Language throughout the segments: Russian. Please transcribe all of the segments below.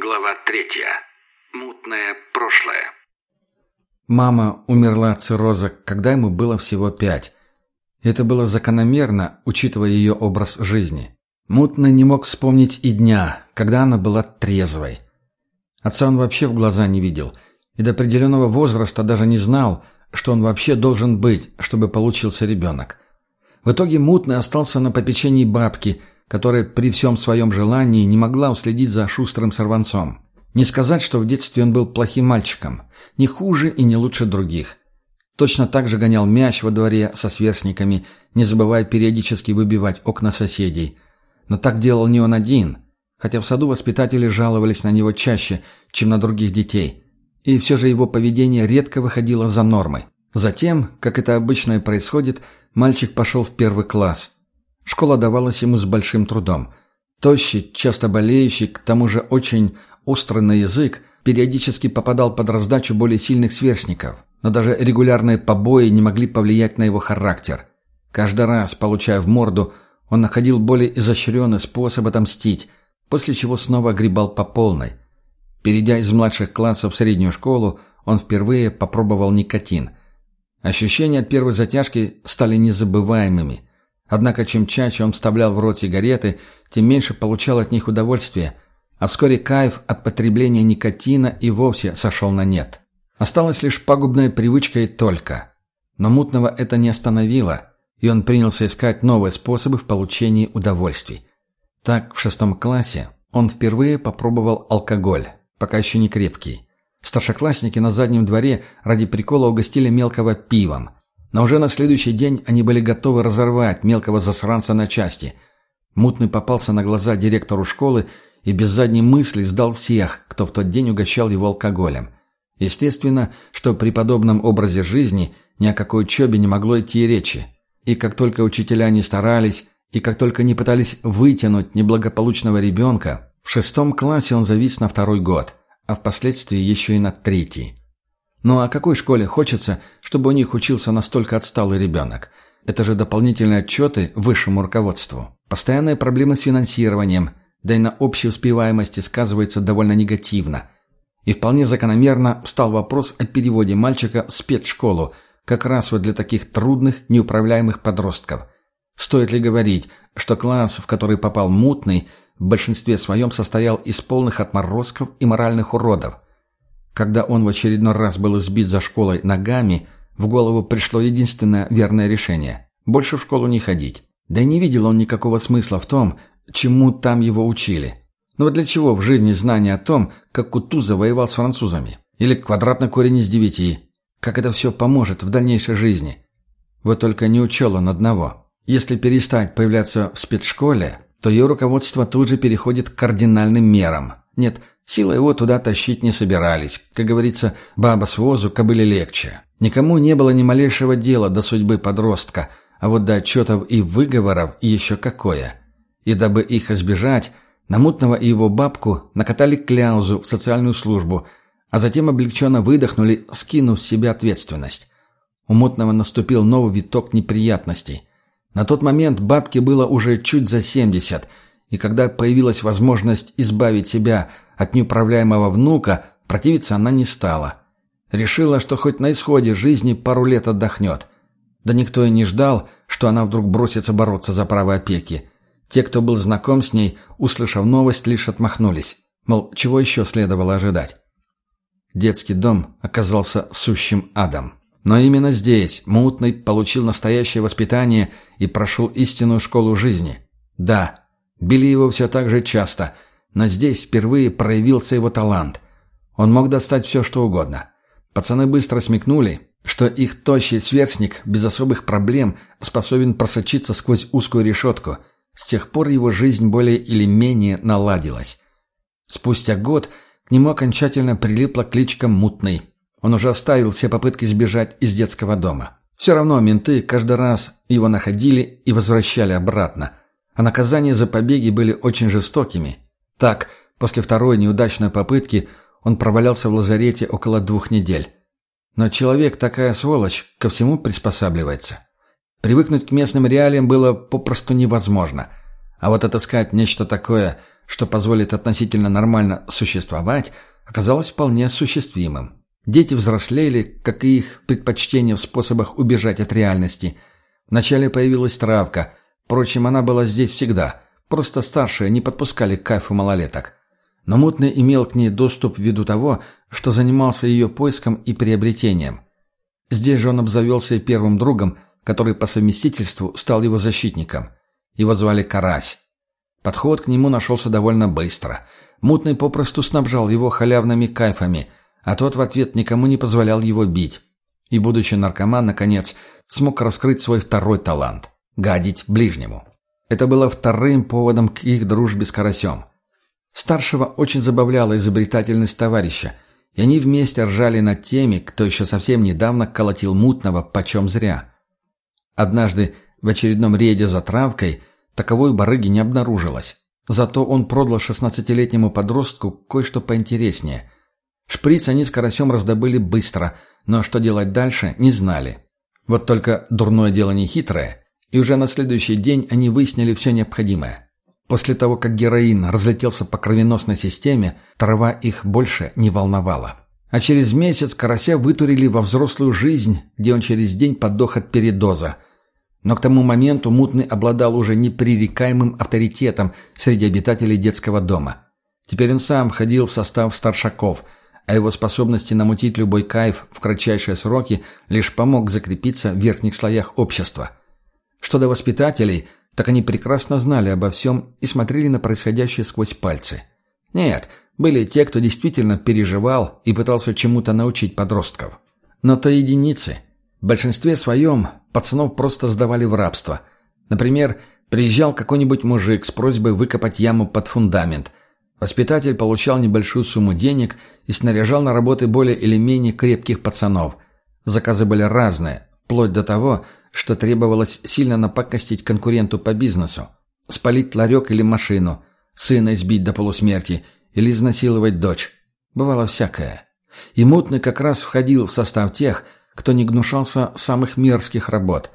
Глава третья. Мутное прошлое. Мама умерла от цирроза, когда ему было всего пять. Это было закономерно, учитывая ее образ жизни. Мутный не мог вспомнить и дня, когда она была трезвой. Отца он вообще в глаза не видел, и до определенного возраста даже не знал, что он вообще должен быть, чтобы получился ребенок. В итоге Мутный остался на попечении бабки – которая при всем своем желании не могла уследить за шустрым сорванцом. Не сказать, что в детстве он был плохим мальчиком, не хуже и не лучше других. Точно так же гонял мяч во дворе со сверстниками, не забывая периодически выбивать окна соседей. Но так делал не он один, хотя в саду воспитатели жаловались на него чаще, чем на других детей. И все же его поведение редко выходило за нормы. Затем, как это обычно и происходит, мальчик пошел в первый класс – Школа давалась ему с большим трудом. Тощий, часто болеющий, к тому же очень острый на язык, периодически попадал под раздачу более сильных сверстников, но даже регулярные побои не могли повлиять на его характер. Каждый раз, получая в морду, он находил более изощренный способ отомстить, после чего снова огребал по полной. Перейдя из младших классов в среднюю школу, он впервые попробовал никотин. Ощущения от первой затяжки стали незабываемыми – Однако чем чаще он вставлял в рот сигареты, тем меньше получал от них удовольствия, а вскоре кайф от потребления никотина и вовсе сошел на нет. Осталась лишь пагубная привычка и только. Но мутного это не остановило, и он принялся искать новые способы в получении удовольствий. Так, в шестом классе он впервые попробовал алкоголь, пока еще не крепкий. Старшеклассники на заднем дворе ради прикола угостили мелкого пивом – но уже на следующий день они были готовы разорвать мелкого засранца на части. Мутный попался на глаза директору школы и без задней мысли сдал всех, кто в тот день угощал его алкоголем. Естественно, что при подобном образе жизни ни о какой учебе не могло идти и речи. И как только учителя не старались, и как только не пытались вытянуть неблагополучного ребенка, в шестом классе он завис на второй год, а впоследствии еще и на третий. Ну а какой школе хочется, чтобы у них учился настолько отсталый ребенок? Это же дополнительные отчеты высшему руководству. Постоянные проблемы с финансированием, да и на общей успеваемости сказывается довольно негативно. И вполне закономерно стал вопрос о переводе мальчика в спецшколу, как раз вот для таких трудных, неуправляемых подростков. Стоит ли говорить, что класс, в который попал мутный, в большинстве своем состоял из полных отморозков и моральных уродов – когда он в очередной раз был избит за школой ногами, в голову пришло единственное верное решение – больше в школу не ходить. Да и не видел он никакого смысла в том, чему там его учили. Но вот для чего в жизни знание о том, как Кутузов воевал с французами? Или квадратный корень из девяти? Как это все поможет в дальнейшей жизни? Вот только не учел он одного. Если перестать появляться в спецшколе, то ее руководство тут же переходит к кардинальным мерам. Нет, Силой его туда тащить не собирались. Как говорится, баба с возу кобыле легче. Никому не было ни малейшего дела до судьбы подростка, а вот до отчетов и выговоров еще какое. И дабы их избежать, на Мутного и его бабку накатали кляузу в социальную службу, а затем облегченно выдохнули, скинув с себя ответственность. У Мутного наступил новый виток неприятностей. На тот момент бабке было уже чуть за семьдесят – и когда появилась возможность избавить себя от неуправляемого внука, противиться она не стала. Решила, что хоть на исходе жизни пару лет отдохнет. Да никто и не ждал, что она вдруг бросится бороться за право опеки. Те, кто был знаком с ней, услышав новость, лишь отмахнулись. Мол, чего еще следовало ожидать? Детский дом оказался сущим адом. Но именно здесь Мутный получил настоящее воспитание и прошел истинную школу жизни. Да, Били его все так же часто, но здесь впервые проявился его талант. Он мог достать все, что угодно. Пацаны быстро смекнули, что их тощий сверстник без особых проблем способен просочиться сквозь узкую решетку. С тех пор его жизнь более или менее наладилась. Спустя год к нему окончательно прилипла кличка «Мутный». Он уже оставил все попытки сбежать из детского дома. Все равно менты каждый раз его находили и возвращали обратно – а наказания за побеги были очень жестокими. Так, после второй неудачной попытки он провалялся в лазарете около двух недель. Но человек такая сволочь, ко всему приспосабливается. Привыкнуть к местным реалиям было попросту невозможно. А вот отыскать нечто такое, что позволит относительно нормально существовать, оказалось вполне осуществимым. Дети взрослели, как и их предпочтения в способах убежать от реальности. Вначале появилась травка. Впрочем, она была здесь всегда. Просто старшие не подпускали к кайфу малолеток. Но Мутный имел к ней доступ ввиду того, что занимался ее поиском и приобретением. Здесь же он обзавелся и первым другом, который по совместительству стал его защитником. Его звали Карась. Подход к нему нашелся довольно быстро. Мутный попросту снабжал его халявными кайфами – а тот в ответ никому не позволял его бить. И, будучи наркоман, наконец, смог раскрыть свой второй талант – гадить ближнему. Это было вторым поводом к их дружбе с Карасем. Старшего очень забавляла изобретательность товарища, и они вместе ржали над теми, кто еще совсем недавно колотил мутного почем зря. Однажды в очередном рейде за травкой таковой барыги не обнаружилось. Зато он продал шестнадцатилетнему подростку кое-что поинтереснее – Шприц они с карасем раздобыли быстро, но что делать дальше, не знали. Вот только дурное дело не хитрое, и уже на следующий день они выяснили все необходимое. После того, как героин разлетелся по кровеносной системе, трава их больше не волновала. А через месяц карася вытурили во взрослую жизнь, где он через день подох от передоза. Но к тому моменту Мутный обладал уже непререкаемым авторитетом среди обитателей детского дома. Теперь он сам входил в состав старшаков – а его способности намутить любой кайф в кратчайшие сроки лишь помог закрепиться в верхних слоях общества. Что до воспитателей, так они прекрасно знали обо всем и смотрели на происходящее сквозь пальцы. Нет, были те, кто действительно переживал и пытался чему-то научить подростков. Но то единицы. В большинстве своем пацанов просто сдавали в рабство. Например, приезжал какой-нибудь мужик с просьбой выкопать яму под фундамент – Воспитатель получал небольшую сумму денег и снаряжал на работы более или менее крепких пацанов. Заказы были разные, вплоть до того, что требовалось сильно напакостить конкуренту по бизнесу. Спалить ларек или машину, сына избить до полусмерти или изнасиловать дочь. Бывало всякое. И Мутный как раз входил в состав тех, кто не гнушался самых мерзких работ.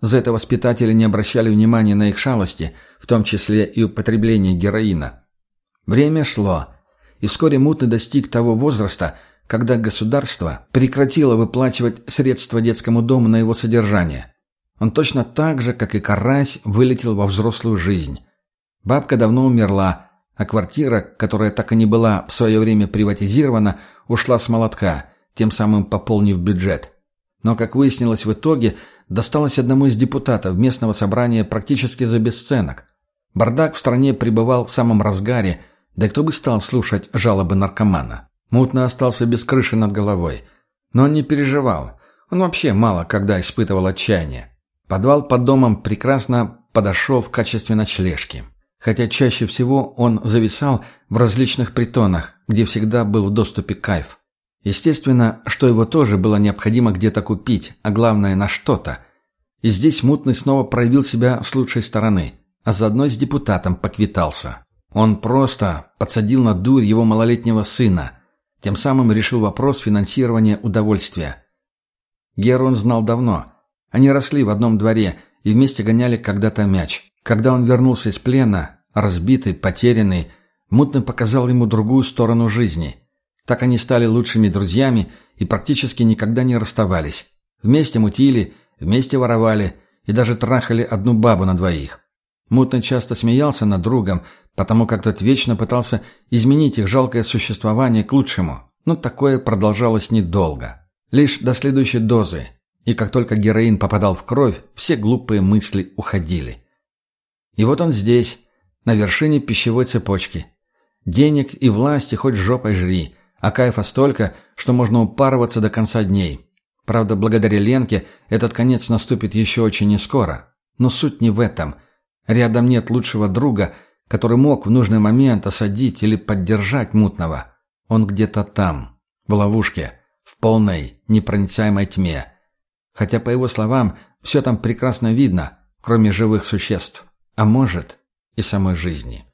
За это воспитатели не обращали внимания на их шалости, в том числе и употребление героина. Время шло, и вскоре Мутный достиг того возраста, когда государство прекратило выплачивать средства детскому дому на его содержание. Он точно так же, как и Карась, вылетел во взрослую жизнь. Бабка давно умерла, а квартира, которая так и не была в свое время приватизирована, ушла с молотка, тем самым пополнив бюджет. Но, как выяснилось в итоге, досталось одному из депутатов местного собрания практически за бесценок. Бардак в стране пребывал в самом разгаре – да кто бы стал слушать жалобы наркомана? Мутно остался без крыши над головой. Но он не переживал. Он вообще мало когда испытывал отчаяние. Подвал под домом прекрасно подошел в качестве ночлежки. Хотя чаще всего он зависал в различных притонах, где всегда был в доступе кайф. Естественно, что его тоже было необходимо где-то купить, а главное на что-то. И здесь Мутный снова проявил себя с лучшей стороны, а заодно с депутатом поквитался. Он просто подсадил на дурь его малолетнего сына, тем самым решил вопрос финансирования удовольствия. Геру он знал давно. Они росли в одном дворе и вместе гоняли когда-то мяч. Когда он вернулся из плена, разбитый, потерянный, Мутный показал ему другую сторону жизни. Так они стали лучшими друзьями и практически никогда не расставались. Вместе мутили, вместе воровали и даже трахали одну бабу на двоих. Мутный часто смеялся над другом, потому как тот вечно пытался изменить их жалкое существование к лучшему. Но такое продолжалось недолго. Лишь до следующей дозы. И как только героин попадал в кровь, все глупые мысли уходили. И вот он здесь, на вершине пищевой цепочки. Денег и власти хоть жопой жри, а кайфа столько, что можно упарываться до конца дней. Правда, благодаря Ленке этот конец наступит еще очень нескоро. Но суть не в этом. Рядом нет лучшего друга – который мог в нужный момент осадить или поддержать мутного. Он где-то там, в ловушке, в полной, непроницаемой тьме. Хотя, по его словам, все там прекрасно видно, кроме живых существ. А может, и самой жизни.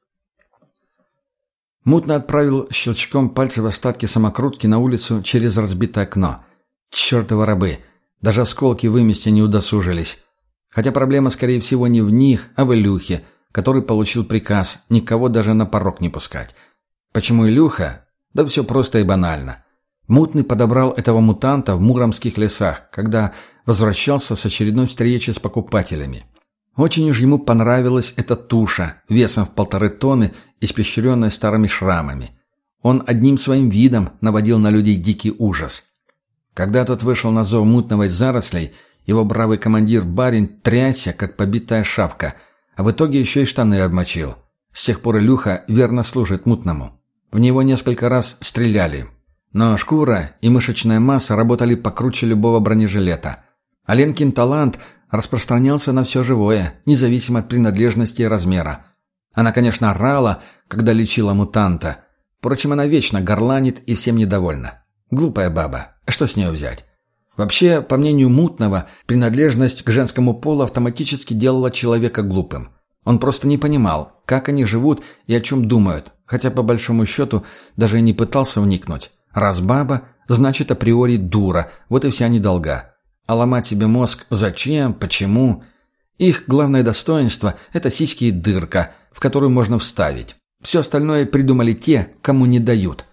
Мутно отправил щелчком пальца в остатки самокрутки на улицу через разбитое окно. Чертовы рабы! Даже осколки вымести не удосужились. Хотя проблема, скорее всего, не в них, а в Илюхе – который получил приказ никого даже на порог не пускать. Почему Илюха? Да все просто и банально. Мутный подобрал этого мутанта в муромских лесах, когда возвращался с очередной встречи с покупателями. Очень уж ему понравилась эта туша, весом в полторы тонны, испещренная старыми шрамами. Он одним своим видом наводил на людей дикий ужас. Когда тот вышел на зов мутного из зарослей, его бравый командир барин трясся, как побитая шапка, а в итоге еще и штаны обмочил. С тех пор Илюха верно служит мутному. В него несколько раз стреляли. Но шкура и мышечная масса работали покруче любого бронежилета. Аленкин талант распространялся на все живое, независимо от принадлежности и размера. Она, конечно, орала, когда лечила мутанта. Впрочем, она вечно горланит и всем недовольна. Глупая баба. Что с нее взять? Вообще, по мнению Мутного, принадлежность к женскому полу автоматически делала человека глупым. Он просто не понимал, как они живут и о чем думают, хотя по большому счету даже и не пытался вникнуть. Раз баба, значит априори дура, вот и вся недолга. А ломать себе мозг зачем, почему? Их главное достоинство – это сиськи и дырка, в которую можно вставить. Все остальное придумали те, кому не дают.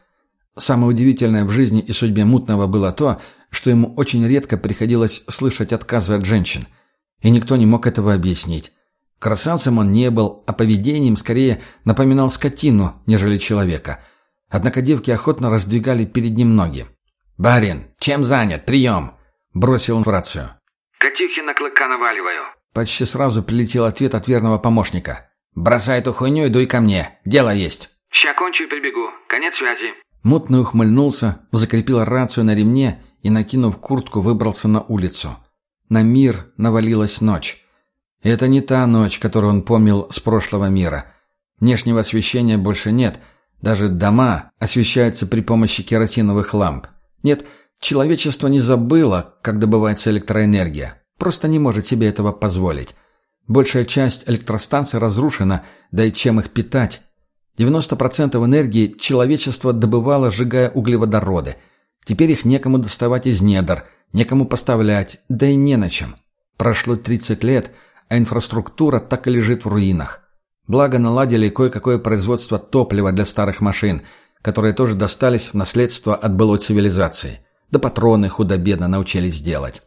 Самое удивительное в жизни и судьбе Мутного было то, что ему очень редко приходилось слышать отказы от женщин. И никто не мог этого объяснить. Красавцем он не был, а поведением скорее напоминал скотину, нежели человека. Однако девки охотно раздвигали перед ним ноги. «Барин, чем занят? Прием!» Бросил он в рацию. «Катюхи на клыка наваливаю». Почти сразу прилетел ответ от верного помощника. «Бросай эту хуйню и дуй ко мне. Дело есть». «Ща кончу и прибегу. Конец связи». Мутный ухмыльнулся, закрепил рацию на ремне и, накинув куртку, выбрался на улицу. На мир навалилась ночь. И это не та ночь, которую он помнил с прошлого мира. Внешнего освещения больше нет. Даже дома освещаются при помощи керосиновых ламп. Нет, Человечество не забыло, как добывается электроэнергия. Просто не может себе этого позволить. Большая часть электростанций разрушена, да и чем их питать? 90% энергии человечество добывало, сжигая углеводороды. Теперь их некому доставать из недр, некому поставлять, да и не на чем. Прошло 30 лет, а инфраструктура так и лежит в руинах. Благо наладили кое-какое производство топлива для старых машин, которые тоже достались в наследство от былой цивилизации. Да патроны худо-бедно научились делать.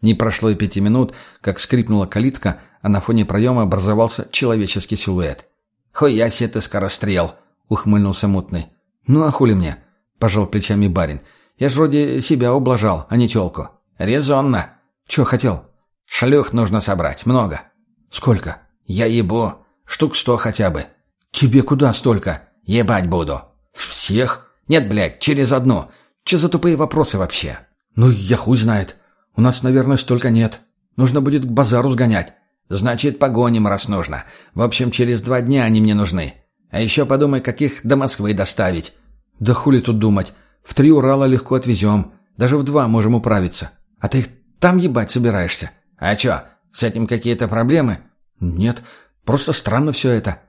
Не прошло и пяти минут, как скрипнула калитка, а на фоне проема образовался человеческий силуэт. «Хуя себе ты скорострел!» — ухмыльнулся мутный. «Ну а хули мне?» — пожал плечами барин. «Я ж вроде себя ублажал, а не тёлку». «Резонно!» «Чё хотел?» «Шлюх нужно собрать. Много». «Сколько?» «Я ебу. Штук сто хотя бы». «Тебе куда столько?» «Ебать буду». «Всех?» «Нет, блядь, через одну. Че за тупые вопросы вообще? Ну, я хуй знает. У нас, наверное, столько нет. Нужно будет к базару сгонять. Значит, погоним, раз нужно. В общем, через два дня они мне нужны. А еще подумай, каких до Москвы доставить. Да хули тут думать. В три Урала легко отвезем. Даже в два можем управиться. А ты их там ебать собираешься? А че, с этим какие-то проблемы? Нет, просто странно все это.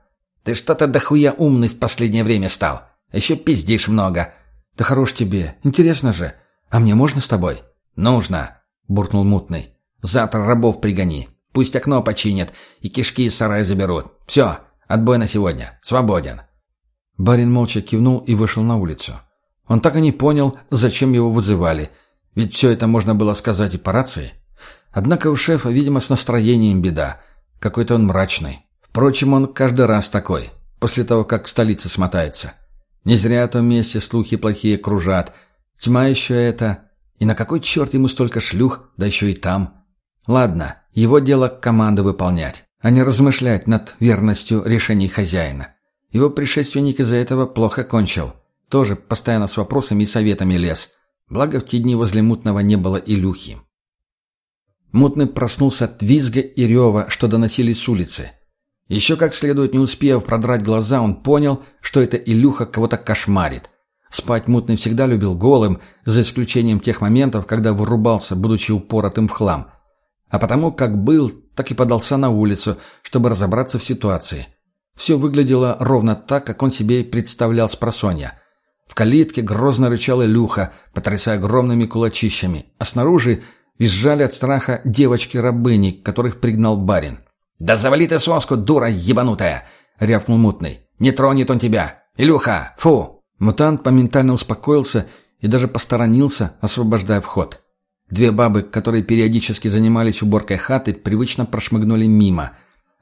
Ты что-то дохуя умный в последнее время стал. Еще пиздишь много. «Да хорош тебе. Интересно же. А мне можно с тобой?» «Нужно», — буркнул мутный. «Завтра рабов пригони. Пусть окно починят и кишки из сарая заберут. Все, отбой на сегодня. Свободен». Барин молча кивнул и вышел на улицу. Он так и не понял, зачем его вызывали. Ведь все это можно было сказать и по рации. Однако у шефа, видимо, с настроением беда. Какой-то он мрачный. Впрочем, он каждый раз такой, после того, как к столице смотается. Не зря о том месте слухи плохие кружат. Тьма еще это. И на какой черт ему столько шлюх, да еще и там? Ладно, его дело команды выполнять, а не размышлять над верностью решений хозяина. Его предшественник из-за этого плохо кончил. Тоже постоянно с вопросами и советами лез. Благо в те дни возле Мутного не было Илюхи. Мутный проснулся от визга и рева, что доносились с улицы. Еще как следует не успев продрать глаза, он понял, что это Илюха кого-то кошмарит. Спать мутный всегда любил голым, за исключением тех моментов, когда вырубался, будучи упоротым в хлам. А потому как был, так и подался на улицу, чтобы разобраться в ситуации. Все выглядело ровно так, как он себе представлял с просонья. В калитке грозно рычал Илюха, потрясая огромными кулачищами, а снаружи визжали от страха девочки-рабыни, которых пригнал барин. «Да завали ты соску, дура ебанутая!» — рявкнул мутный. «Не тронет он тебя! Илюха, фу!» Мутант моментально успокоился и даже посторонился, освобождая вход. Две бабы, которые периодически занимались уборкой хаты, привычно прошмыгнули мимо.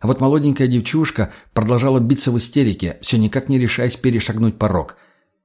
А вот молоденькая девчушка продолжала биться в истерике, все никак не решаясь перешагнуть порог.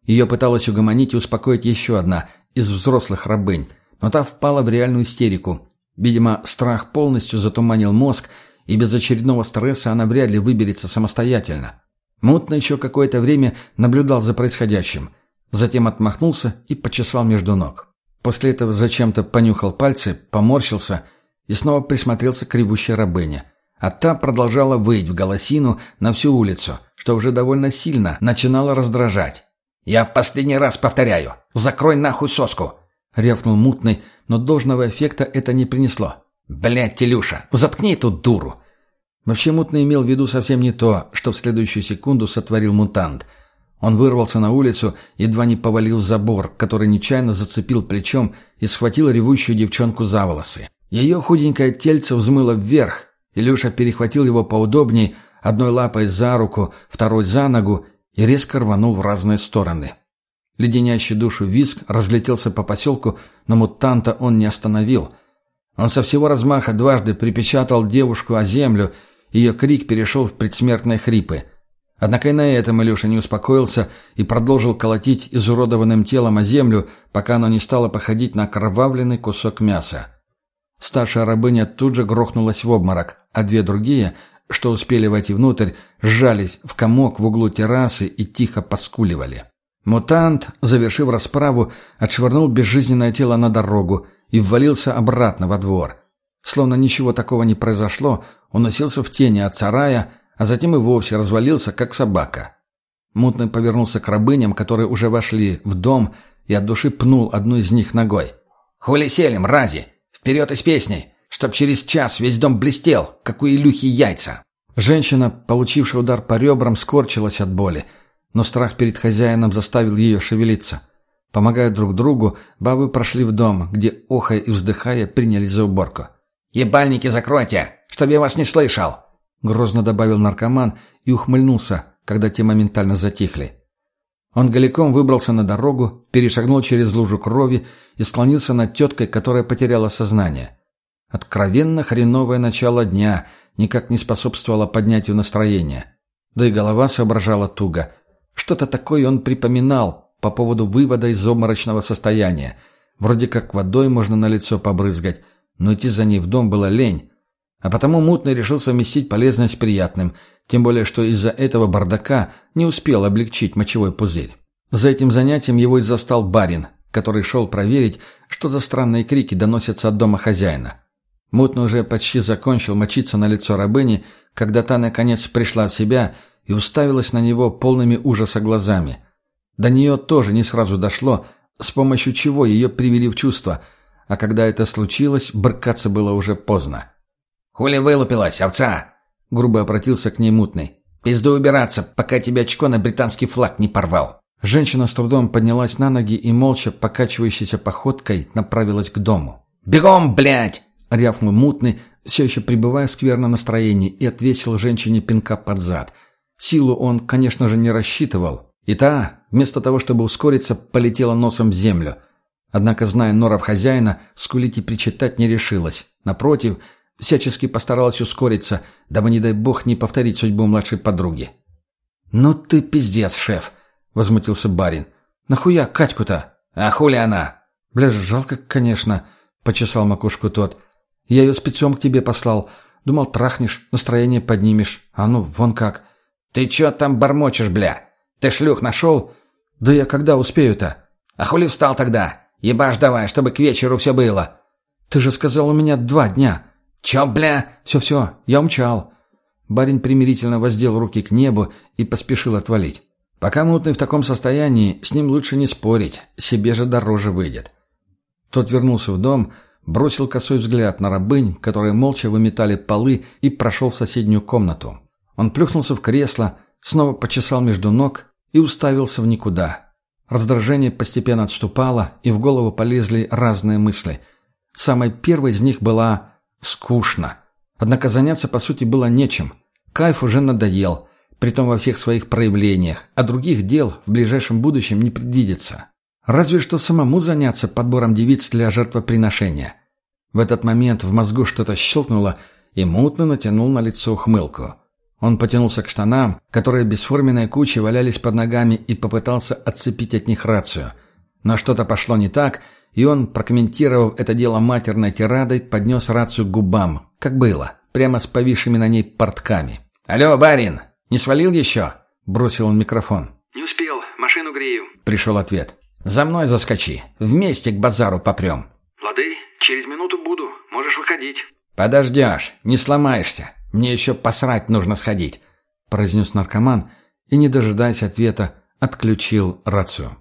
Ее пыталась угомонить и успокоить еще одна из взрослых рабынь, но та впала в реальную истерику. Видимо, страх полностью затуманил мозг, и без очередного стресса она вряд ли выберется самостоятельно. Мутно еще какое-то время наблюдал за происходящим. Затем отмахнулся и почесал между ног. После этого зачем-то понюхал пальцы, поморщился и снова присмотрелся к ревущей рабыне. А та продолжала выть в голосину на всю улицу, что уже довольно сильно начинало раздражать. «Я в последний раз повторяю, закрой нахуй соску!» — рявкнул мутный, но должного эффекта это не принесло. «Блядь, Телюша, заткни эту дуру!» Вообще мутный имел в виду совсем не то, что в следующую секунду сотворил мутант — он вырвался на улицу, едва не повалил забор, который нечаянно зацепил плечом и схватил ревущую девчонку за волосы. Ее худенькое тельце взмыло вверх. Илюша перехватил его поудобней, одной лапой за руку, второй за ногу и резко рванул в разные стороны. Леденящий душу визг разлетелся по поселку, но мутанта он не остановил. Он со всего размаха дважды припечатал девушку о землю, ее крик перешел в предсмертные хрипы – Однако и на этом Илюша не успокоился и продолжил колотить изуродованным телом о землю, пока оно не стало походить на кровавленный кусок мяса. Старшая рабыня тут же грохнулась в обморок, а две другие, что успели войти внутрь, сжались в комок в углу террасы и тихо поскуливали. Мутант, завершив расправу, отшвырнул безжизненное тело на дорогу и ввалился обратно во двор. Словно ничего такого не произошло, он носился в тени от сарая, а затем и вовсе развалился, как собака. Мутный повернулся к рабыням, которые уже вошли в дом, и от души пнул одну из них ногой. «Хули селим, рази! Вперед из песней! Чтоб через час весь дом блестел, как у Илюхи яйца!» Женщина, получившая удар по ребрам, скорчилась от боли, но страх перед хозяином заставил ее шевелиться. Помогая друг другу, бабы прошли в дом, где, охая и вздыхая, принялись за уборку. «Ебальники закройте, чтоб я вас не слышал!» — грозно добавил наркоман и ухмыльнулся, когда те моментально затихли. Он голиком выбрался на дорогу, перешагнул через лужу крови и склонился над теткой, которая потеряла сознание. Откровенно хреновое начало дня никак не способствовало поднятию настроения. Да и голова соображала туго. Что-то такое он припоминал по поводу вывода из обморочного состояния. Вроде как водой можно на лицо побрызгать, но идти за ней в дом было лень. А потому Мутный решил совместить полезное с приятным, тем более что из-за этого бардака не успел облегчить мочевой пузырь. За этим занятием его и застал барин, который шел проверить, что за странные крики доносятся от дома хозяина. Мутный уже почти закончил мочиться на лицо рабыни, когда та, наконец, пришла в себя и уставилась на него полными ужаса глазами. До нее тоже не сразу дошло, с помощью чего ее привели в чувство, а когда это случилось, брыкаться было уже поздно. «Хули вылупилась, овца?» — грубо обратился к ней мутный. «Пизду убираться, пока тебя очко на британский флаг не порвал». Женщина с трудом поднялась на ноги и, молча покачивающейся походкой, направилась к дому. «Бегом, блядь!» — рявкнул мутный, все еще пребывая в скверном настроении, и отвесил женщине пинка под зад. Силу он, конечно же, не рассчитывал. И та, вместо того, чтобы ускориться, полетела носом в землю. Однако, зная норов хозяина, скулить и причитать не решилась. Напротив, Всячески постаралась ускориться, дабы, не дай бог, не повторить судьбу младшей подруги. «Ну ты пиздец, шеф!» — возмутился барин. «Нахуя Катьку-то?» «А хули она?» «Бля, жалко, конечно», — почесал макушку тот. «Я ее спецом к тебе послал. Думал, трахнешь, настроение поднимешь. А ну, вон как». «Ты чё там бормочешь, бля? Ты шлюх нашел?» «Да я когда успею-то?» «А хули встал тогда? Ебашь давай, чтобы к вечеру все было». «Ты же сказал, у меня два дня». «Чё, бля?» «Все-все, я умчал». Барин примирительно воздел руки к небу и поспешил отвалить. Пока мутный в таком состоянии, с ним лучше не спорить, себе же дороже выйдет. Тот вернулся в дом, бросил косой взгляд на рабынь, которые молча выметали полы, и прошел в соседнюю комнату. Он плюхнулся в кресло, снова почесал между ног и уставился в никуда. Раздражение постепенно отступало, и в голову полезли разные мысли. Самой первой из них была Скучно. Однако заняться, по сути, было нечем. Кайф уже надоел, притом во всех своих проявлениях, а других дел в ближайшем будущем не предвидится. Разве что самому заняться подбором девиц для жертвоприношения. В этот момент в мозгу что-то щелкнуло, и мутно натянул на лицо ухмылку. Он потянулся к штанам, которые бесформенной кучей валялись под ногами, и попытался отцепить от них рацию. Но что-то пошло не так, и он, прокомментировав это дело матерной тирадой, поднес рацию к губам, как было, прямо с повисшими на ней портками. «Алло, барин, не свалил еще?» – бросил он микрофон. «Не успел, машину грею». Пришел ответ. «За мной заскочи, вместе к базару попрем». «Лады, через минуту буду, можешь выходить». «Подождешь, не сломаешься. Мне еще посрать нужно сходить», – произнес наркоман и, не дожидаясь ответа, отключил рацию.